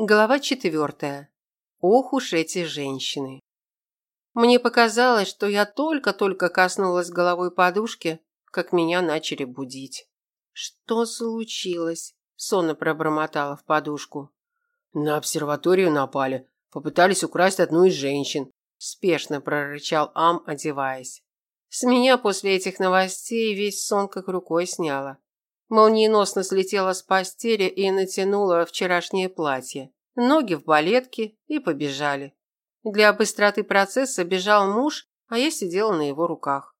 Глава четвертая. Ох уж эти женщины. Мне показалось, что я только-только коснулась головой подушки, как меня начали будить. Что случилось? Сонно пробормотала в подушку. На обсерваторию напали. Попытались украсть одну из женщин. Спешно прорычал Ам, одеваясь. С меня после этих новостей весь сон как рукой сняло. Молниеносно слетела с постели и натянула вчерашнее платье. Ноги в балетке и побежали. Для быстроты процесса бежал муж, а я сидела на его руках.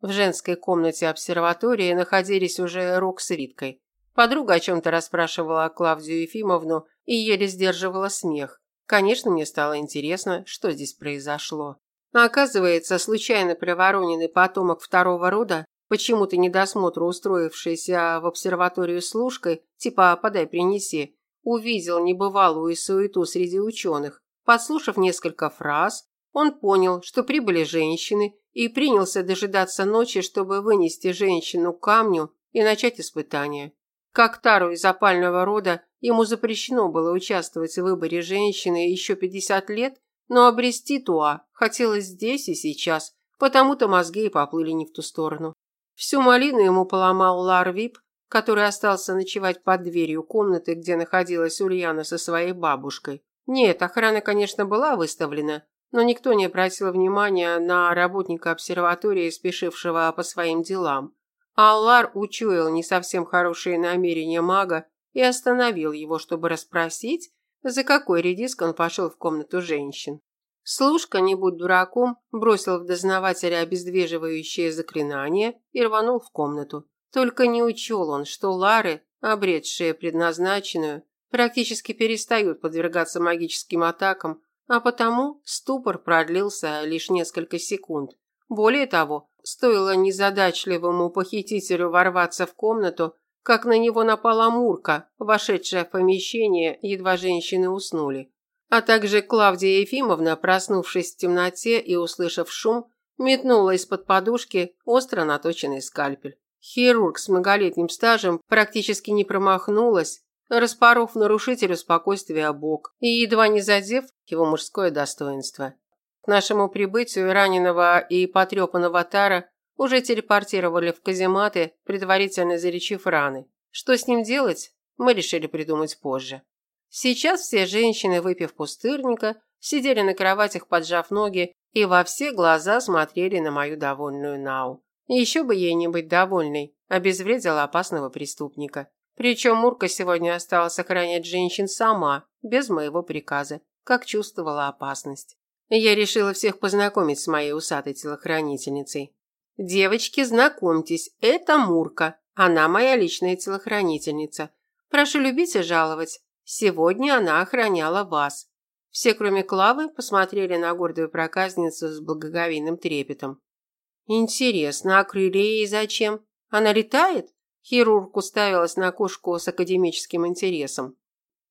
В женской комнате обсерватории находились уже Рок с Риткой. Подруга о чем-то расспрашивала Клавдию Ефимовну и еле сдерживала смех. Конечно, мне стало интересно, что здесь произошло. Оказывается, случайно привороненный потомок второго рода почему-то недосмотру устроившийся в обсерваторию служкой, типа «подай, принеси», увидел небывалую суету среди ученых. Подслушав несколько фраз, он понял, что прибыли женщины, и принялся дожидаться ночи, чтобы вынести женщину к камню и начать испытание. Как Тару из опального рода, ему запрещено было участвовать в выборе женщины еще 50 лет, но обрести Туа хотелось здесь и сейчас, потому-то мозги и поплыли не в ту сторону. Всю малину ему поломал Ларвип, который остался ночевать под дверью комнаты, где находилась Ульяна со своей бабушкой. Нет, охрана, конечно, была выставлена, но никто не обратил внимания на работника обсерватории, спешившего по своим делам. Аллар учуял не совсем хорошие намерения мага и остановил его, чтобы расспросить, за какой редиск он пошел в комнату женщин. Служка, не будь дураком, бросил в дознавателя обездвиживающее заклинание и рванул в комнату. Только не учел он, что Лары, обретшие предназначенную, практически перестают подвергаться магическим атакам, а потому ступор продлился лишь несколько секунд. Более того, стоило незадачливому похитителю ворваться в комнату, как на него напала Мурка, вошедшая в помещение, едва женщины уснули а также Клавдия Ефимовна, проснувшись в темноте и услышав шум, метнула из-под подушки остро наточенный скальпель. Хирург с многолетним стажем практически не промахнулась, распоров нарушителю спокойствия бок и едва не задев его мужское достоинство. К нашему прибытию раненого и потрепанного Тара уже телепортировали в казематы, предварительно залечив раны. Что с ним делать, мы решили придумать позже. Сейчас все женщины, выпив пустырника, сидели на кроватях, поджав ноги, и во все глаза смотрели на мою довольную Нау. Еще бы ей не быть довольной, обезвредила опасного преступника. Причем Мурка сегодня осталась охранять женщин сама, без моего приказа, как чувствовала опасность. Я решила всех познакомить с моей усатой телохранительницей. «Девочки, знакомьтесь, это Мурка. Она моя личная телохранительница. Прошу любить и жаловать. Сегодня она охраняла вас. Все, кроме Клавы, посмотрели на гордую проказницу с благоговейным трепетом. Интересно, а крылья ей зачем? Она летает? Хирург уставилась на кошку с академическим интересом.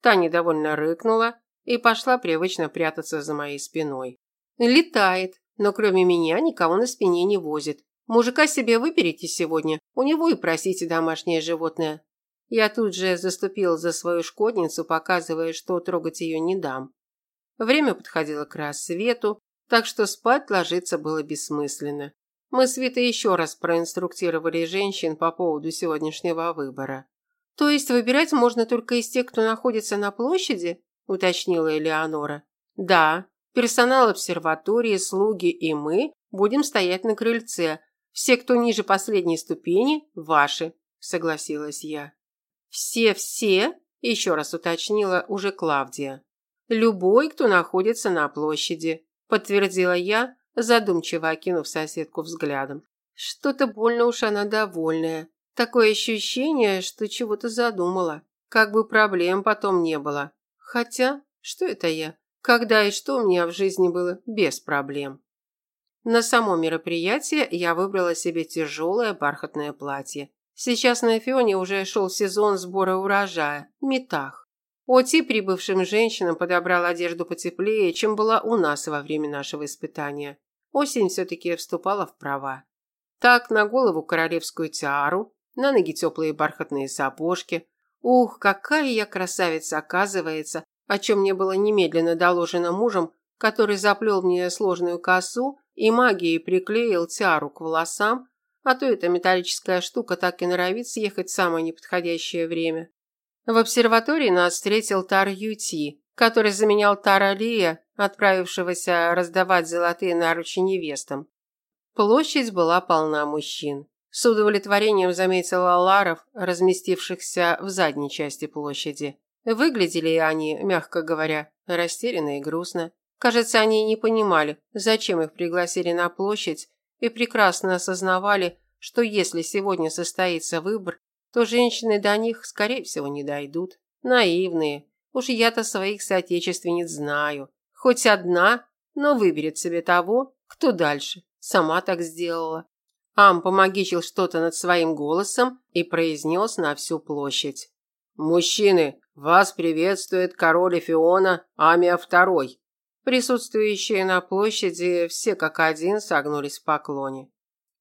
Та недовольно рыкнула и пошла привычно прятаться за моей спиной. Летает, но кроме меня никого на спине не возит. Мужика себе выберите сегодня, у него и просите домашнее животное. Я тут же заступил за свою шкодницу, показывая, что трогать ее не дам. Время подходило к рассвету, так что спать ложиться было бессмысленно. Мы с Витой еще раз проинструктировали женщин по поводу сегодняшнего выбора. «То есть выбирать можно только из тех, кто находится на площади?» – уточнила Элеонора. «Да, персонал обсерватории, слуги и мы будем стоять на крыльце. Все, кто ниже последней ступени, ваши», – согласилась я. «Все-все?» – еще раз уточнила уже Клавдия. «Любой, кто находится на площади», – подтвердила я, задумчиво окинув соседку взглядом. Что-то больно уж она довольная. Такое ощущение, что чего-то задумала. Как бы проблем потом не было. Хотя, что это я? Когда и что у меня в жизни было без проблем? На само мероприятие я выбрала себе тяжелое бархатное платье. Сейчас на Эфионе уже шел сезон сбора урожая – метах. Оти прибывшим женщинам подобрал одежду потеплее, чем была у нас во время нашего испытания. Осень все-таки вступала в права. Так, на голову королевскую тиару, на ноги теплые бархатные сапожки. Ух, какая я красавица, оказывается, о чем мне было немедленно доложено мужем, который заплел мне сложную косу и магией приклеил тиару к волосам, а то эта металлическая штука так и норовит съехать в самое неподходящее время. В обсерватории нас встретил Тар Юти, который заменял Тара Лия, отправившегося раздавать золотые наручи невестам. Площадь была полна мужчин. С удовлетворением заметила Ларов, разместившихся в задней части площади. Выглядели они, мягко говоря, растерянно и грустно. Кажется, они не понимали, зачем их пригласили на площадь, и прекрасно осознавали, что если сегодня состоится выбор, то женщины до них, скорее всего, не дойдут. Наивные. Уж я-то своих соотечественниц знаю. Хоть одна, но выберет себе того, кто дальше. Сама так сделала. Ам помогичил что-то над своим голосом и произнес на всю площадь. «Мужчины, вас приветствует король Эфиона Амия II». Присутствующие на площади все как один согнулись в поклоне.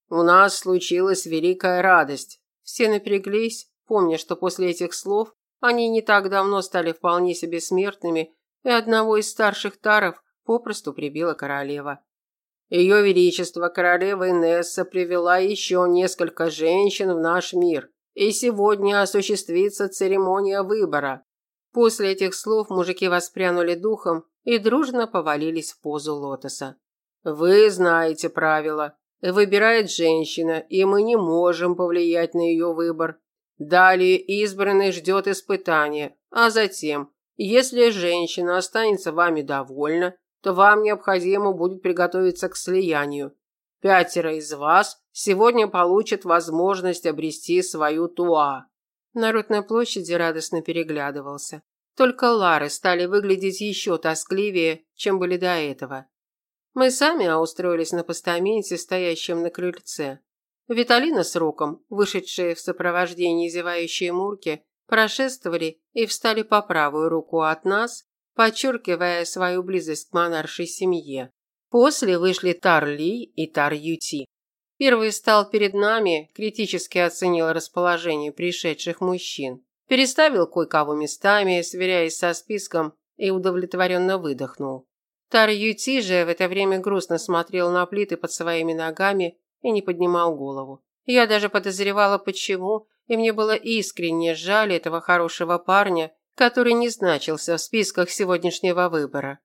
«У нас случилась великая радость». Все напряглись, помня, что после этих слов они не так давно стали вполне себе смертными, и одного из старших таров попросту прибила королева. Ее Величество королева Инесса привела еще несколько женщин в наш мир, и сегодня осуществится церемония выбора. После этих слов мужики воспрянули духом и дружно повалились в позу лотоса. Вы знаете правила. Выбирает женщина, и мы не можем повлиять на ее выбор. Далее избранный ждет испытания, а затем, если женщина останется вами довольна, то вам необходимо будет приготовиться к слиянию. Пятеро из вас сегодня получат возможность обрести свою туа. Народ на площади радостно переглядывался. Только Лары стали выглядеть еще тоскливее, чем были до этого. Мы сами устроились на постаменте, стоящем на крыльце. Виталина с Роком, вышедшие в сопровождении зевающей Мурки, прошествовали и встали по правую руку от нас, подчеркивая свою близость к монаршей семье. После вышли Тарли и Тар-Юти. Первый стал перед нами, критически оценил расположение пришедших мужчин. Переставил кое-кого местами, сверяясь со списком, и удовлетворенно выдохнул. Тар Юти же в это время грустно смотрел на плиты под своими ногами и не поднимал голову. Я даже подозревала, почему, и мне было искренне жаль этого хорошего парня, который не значился в списках сегодняшнего выбора.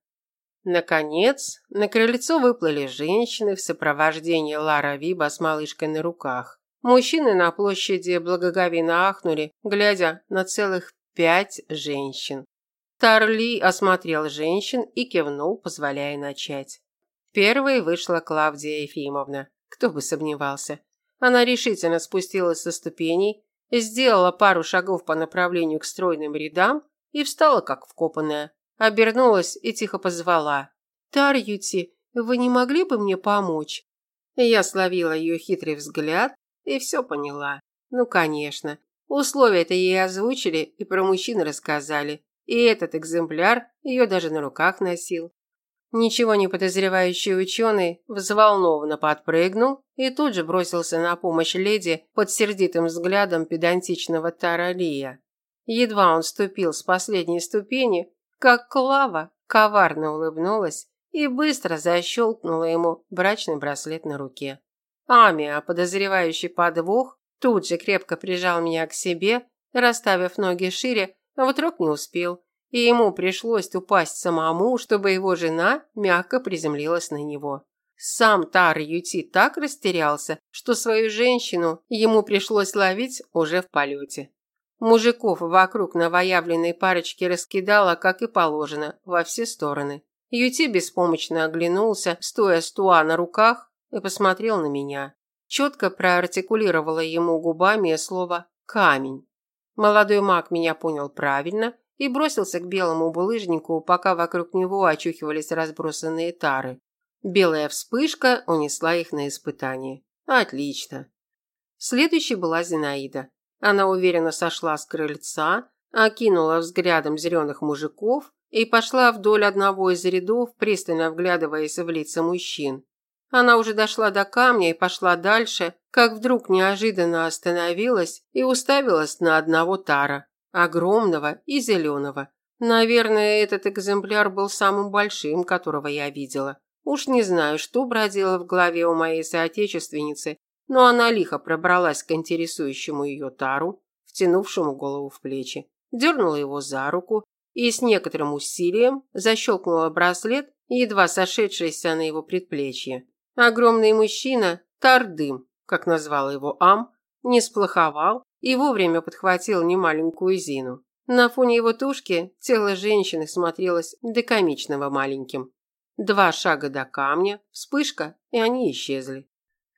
Наконец, на крыльцо выплыли женщины в сопровождении Лара Виба с малышкой на руках. Мужчины на площади благоговейно ахнули, глядя на целых пять женщин. Тарли осмотрел женщин и кивнул, позволяя начать. Первой вышла Клавдия Ефимовна. Кто бы сомневался. Она решительно спустилась со ступеней, сделала пару шагов по направлению к стройным рядам и встала как вкопанная. Обернулась и тихо позвала. «Тарьюти, вы не могли бы мне помочь?» Я словила ее хитрый взгляд и все поняла. Ну, конечно. Условия-то ей озвучили и про мужчин рассказали. И этот экземпляр ее даже на руках носил. Ничего не подозревающий ученый взволнованно подпрыгнул и тут же бросился на помощь леди под сердитым взглядом педантичного Таралия. Едва он ступил с последней ступени, как Клава коварно улыбнулась и быстро защелкнула ему брачный браслет на руке. Амия, подозревающий подвох, тут же крепко прижал меня к себе, расставив ноги шире, а вот рок не успел, и ему пришлось упасть самому, чтобы его жена мягко приземлилась на него. Сам Тар Юти так растерялся, что свою женщину ему пришлось ловить уже в полете. Мужиков вокруг новоявленной парочки раскидало, как и положено, во все стороны. Юти беспомощно оглянулся, стоя с туа на руках, и посмотрел на меня. Четко проартикулировала ему губами слово «камень». Молодой маг меня понял правильно и бросился к белому булыжнику, пока вокруг него очухивались разбросанные тары. Белая вспышка унесла их на испытание. Отлично. Следующей была Зинаида. Она уверенно сошла с крыльца, окинула взглядом зеленых мужиков и пошла вдоль одного из рядов, пристально вглядываясь в лица мужчин. Она уже дошла до камня и пошла дальше, как вдруг неожиданно остановилась и уставилась на одного тара, огромного и зеленого. Наверное, этот экземпляр был самым большим, которого я видела. Уж не знаю, что бродило в голове у моей соотечественницы, но она лихо пробралась к интересующему ее тару, втянувшему голову в плечи, дернула его за руку и с некоторым усилием защелкнула браслет, едва сошедшийся на его предплечье. Огромный мужчина, Тардым, как назвал его Ам, не сплоховал и вовремя подхватил немаленькую Зину. На фоне его тушки тело женщины смотрелось до комичного маленьким. Два шага до камня, вспышка, и они исчезли.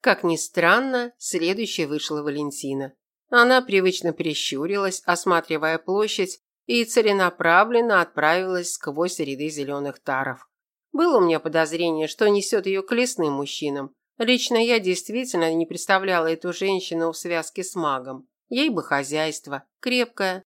Как ни странно, следующей вышла Валентина. Она привычно прищурилась, осматривая площадь, и целенаправленно отправилась сквозь ряды зеленых таров. Было у меня подозрение, что несет ее к лесным мужчинам. Лично я действительно не представляла эту женщину в связке с магом. Ей бы хозяйство, крепкое.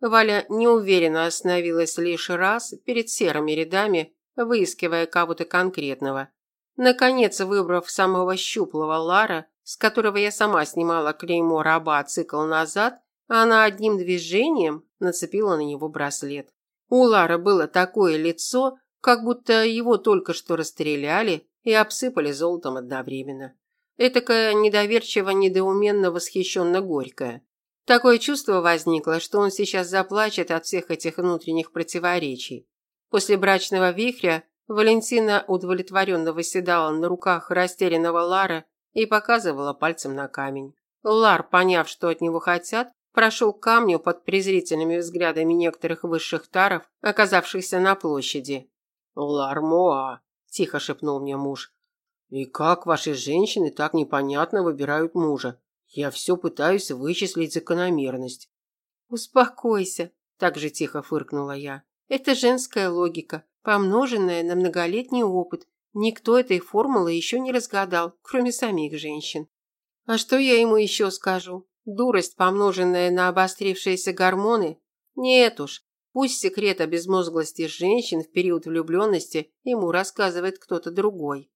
Валя неуверенно остановилась лишь раз перед серыми рядами, выискивая кого-то конкретного. Наконец, выбрав самого щуплого Лара, с которого я сама снимала клеймо раба цикл назад, она одним движением нацепила на него браслет. У Лара было такое лицо, как будто его только что расстреляли и обсыпали золотом одновременно. Этакое недоверчиво-недоуменно восхищенно горькое. Такое чувство возникло, что он сейчас заплачет от всех этих внутренних противоречий. После брачного вихря Валентина удовлетворенно восседала на руках растерянного Лара и показывала пальцем на камень. Лар, поняв, что от него хотят, прошел к камню под презрительными взглядами некоторых высших таров, оказавшихся на площади. «Лар Моа», – тихо шепнул мне муж. «И как ваши женщины так непонятно выбирают мужа? Я все пытаюсь вычислить закономерность». «Успокойся», – так же тихо фыркнула я. «Это женская логика, помноженная на многолетний опыт. Никто этой формулы еще не разгадал, кроме самих женщин. А что я ему еще скажу? Дурость, помноженная на обострившиеся гормоны? Нет уж, пусть секрет о безмозглости женщин в период влюбленности ему рассказывает кто-то другой.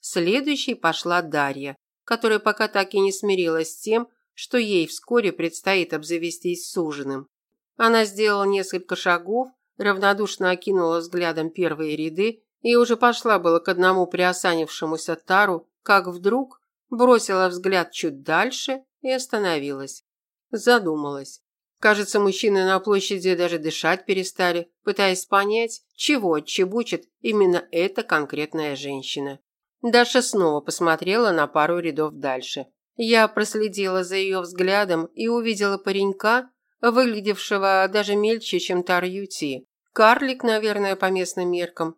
Следующей пошла Дарья, которая пока так и не смирилась с тем, что ей вскоре предстоит обзавестись суженым. Она сделала несколько шагов, равнодушно окинула взглядом первые ряды и уже пошла было к одному приосанившемуся тару, как вдруг бросила взгляд чуть дальше и остановилась. Задумалась. Кажется, мужчины на площади даже дышать перестали, пытаясь понять, чего отчебучит именно эта конкретная женщина. Даша снова посмотрела на пару рядов дальше. Я проследила за ее взглядом и увидела паренька, выглядевшего даже мельче, чем Тарьюти. Карлик, наверное, по местным меркам.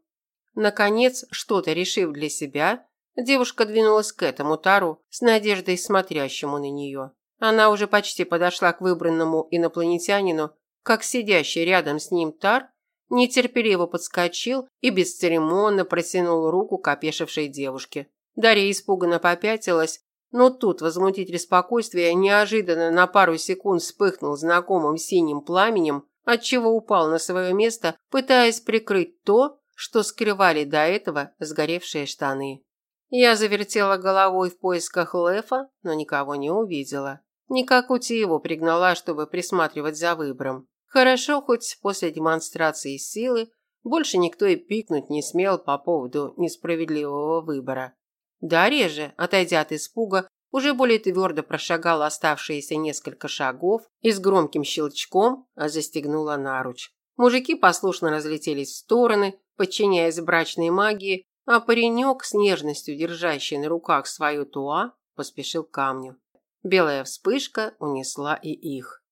Наконец, что-то решив для себя, девушка двинулась к этому тару с надеждой смотрящему на нее. Она уже почти подошла к выбранному инопланетянину, как сидящий рядом с ним тар нетерпеливо подскочил и бесцеремонно протянул руку к опешившей девушке. Дарья испуганно попятилась, но тут возмутитель спокойствия неожиданно на пару секунд вспыхнул знакомым синим пламенем, отчего упал на свое место, пытаясь прикрыть то, что скрывали до этого сгоревшие штаны. Я завертела головой в поисках Лефа, но никого не увидела. Никак его пригнала, чтобы присматривать за выбором. Хорошо, хоть после демонстрации силы больше никто и пикнуть не смел по поводу несправедливого выбора. Дарья же, отойдя от испуга, уже более твердо прошагала оставшиеся несколько шагов и с громким щелчком застегнула наруч. Мужики послушно разлетелись в стороны, подчиняясь брачной магии, а паренек, с нежностью держащий на руках свою туа, поспешил к камню. Белая вспышка унесла и их.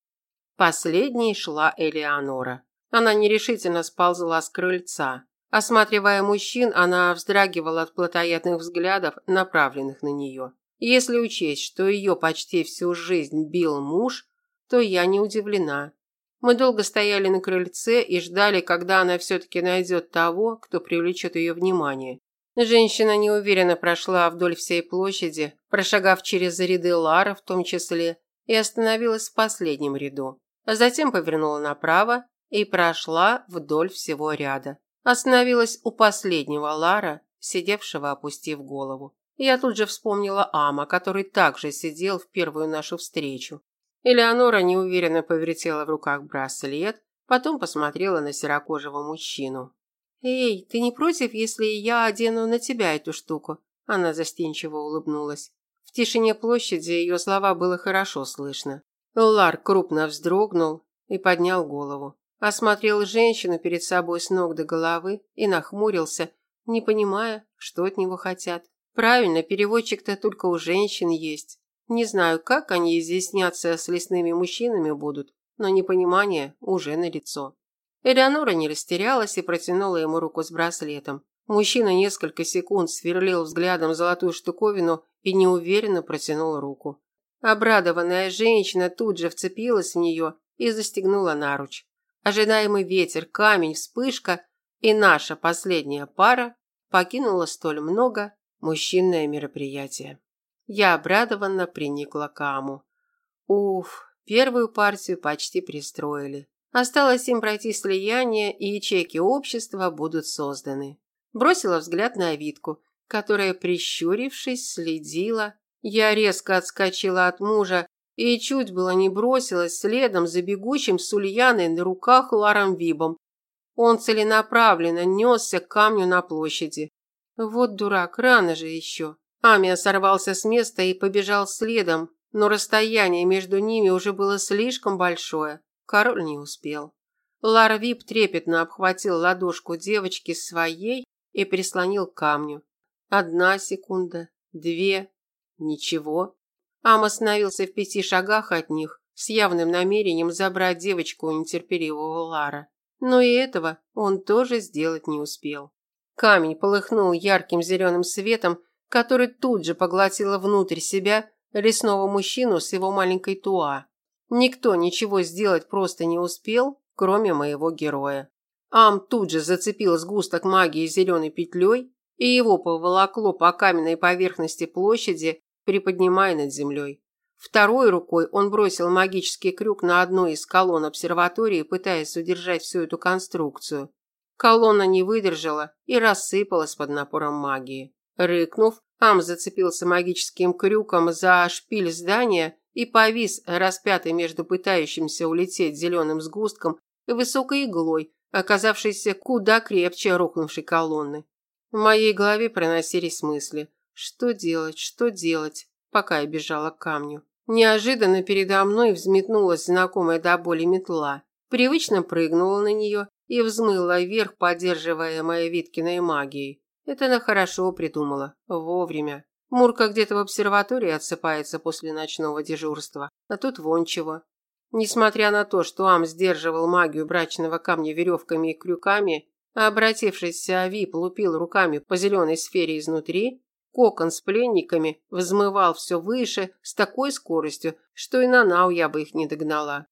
Последней шла Элеонора. Она нерешительно сползла с крыльца. Осматривая мужчин, она вздрагивала от плотоядных взглядов, направленных на нее. Если учесть, что ее почти всю жизнь бил муж, то я не удивлена. Мы долго стояли на крыльце и ждали, когда она все-таки найдет того, кто привлечет ее внимание. Женщина неуверенно прошла вдоль всей площади, прошагав через ряды Лара в том числе, и остановилась в последнем ряду. А затем повернула направо и прошла вдоль всего ряда. Остановилась у последнего Лара, сидевшего опустив голову. Я тут же вспомнила Ама, который также сидел в первую нашу встречу. Элеонора неуверенно повертела в руках браслет, Потом посмотрела на серокожего мужчину. «Эй, ты не против, если я одену на тебя эту штуку?» Она застенчиво улыбнулась. В тишине площади ее слова было хорошо слышно. Лар крупно вздрогнул и поднял голову. Осмотрел женщину перед собой с ног до головы и нахмурился, не понимая, что от него хотят. Правильно, переводчик-то только у женщин есть. Не знаю, как они изъясняться с лесными мужчинами будут, но непонимание уже налицо. Элеонора не растерялась и протянула ему руку с браслетом. Мужчина несколько секунд сверлил взглядом золотую штуковину и неуверенно протянул руку. Обрадованная женщина тут же вцепилась в нее и застегнула наруч. Ожидаемый ветер, камень, вспышка и наша последняя пара покинула столь много мужчинное мероприятие. Я обрадованно приникла к Аму. Уф, первую партию почти пристроили. Осталось им пройти слияние, и ячейки общества будут созданы. Бросила взгляд на Витку, которая, прищурившись, следила. Я резко отскочила от мужа и чуть было не бросилась следом за бегущим с Ульяной на руках Ларом Вибом. Он целенаправленно несся к камню на площади. Вот дурак, рано же еще. Амия сорвался с места и побежал следом, но расстояние между ними уже было слишком большое. Король не успел. Лар Вип трепетно обхватил ладошку девочки своей и прислонил к камню. Одна секунда, две, ничего. Ам остановился в пяти шагах от них с явным намерением забрать девочку у нетерпеливого Лара. Но и этого он тоже сделать не успел. Камень полыхнул ярким зеленым светом, который тут же поглотило внутрь себя лесного мужчину с его маленькой туа. Никто ничего сделать просто не успел, кроме моего героя. Ам тут же зацепил сгусток магии зеленой петлей, и его поволокло по каменной поверхности площади, приподнимая над землей. Второй рукой он бросил магический крюк на одну из колонн обсерватории, пытаясь удержать всю эту конструкцию. Колонна не выдержала и рассыпалась под напором магии. Рыкнув, Ам зацепился магическим крюком за шпиль здания и повис, распятый между пытающимся улететь зеленым сгустком и высокой иглой, оказавшейся куда крепче рухнувшей колонны. В моей голове проносились мысли. Что делать, что делать, пока я бежала к камню. Неожиданно передо мной взметнулась знакомая до боли метла. Привычно прыгнула на нее и взмыла вверх, поддерживаемая Виткиной магией. Это она хорошо придумала. Вовремя. Мурка где-то в обсерватории отсыпается после ночного дежурства. А тут вон чего. Несмотря на то, что Ам сдерживал магию брачного камня веревками и крюками, а обратившийся Вип лупил руками по зеленой сфере изнутри, кокон с пленниками взмывал все выше с такой скоростью, что и на Нау я бы их не догнала.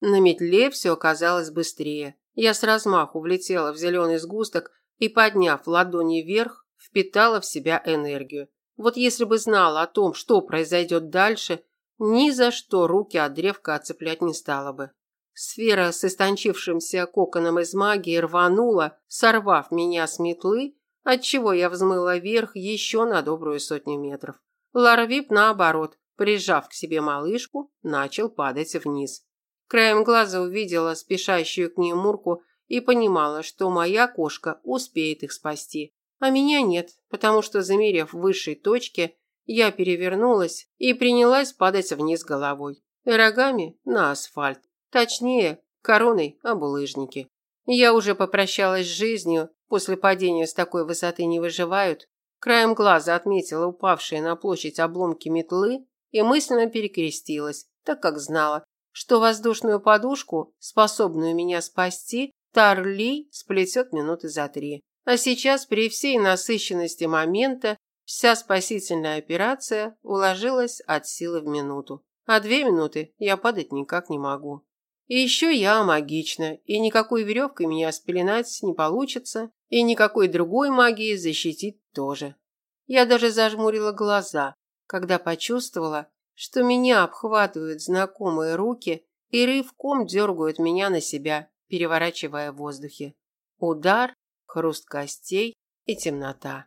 На метле все оказалось быстрее. Я с размаху влетела в зеленый сгусток и, подняв ладони вверх, впитала в себя энергию. Вот если бы знала о том, что произойдет дальше, ни за что руки от древка отцеплять не стала бы. Сфера с истончившимся коконом из магии рванула, сорвав меня с метлы, отчего я взмыла вверх еще на добрую сотню метров. Ларвип, наоборот, прижав к себе малышку, начал падать вниз. Краем глаза увидела спешащую к ней Мурку и понимала, что моя кошка успеет их спасти. А меня нет, потому что, замерев в высшей точке, я перевернулась и принялась падать вниз головой. Рогами на асфальт. Точнее, короной об улыжнике. Я уже попрощалась с жизнью, после падения с такой высоты не выживают. Краем глаза отметила упавшие на площадь обломки метлы и мысленно перекрестилась, так как знала, что воздушную подушку, способную меня спасти, Тарли сплетет минуты за три. А сейчас при всей насыщенности момента вся спасительная операция уложилась от силы в минуту. А две минуты я падать никак не могу. И еще я магична, и никакой веревкой меня спеленать не получится, и никакой другой магии защитить тоже. Я даже зажмурила глаза, когда почувствовала, что меня обхватывают знакомые руки и рывком дергают меня на себя, переворачивая в воздухе. Удар, хруст костей и темнота.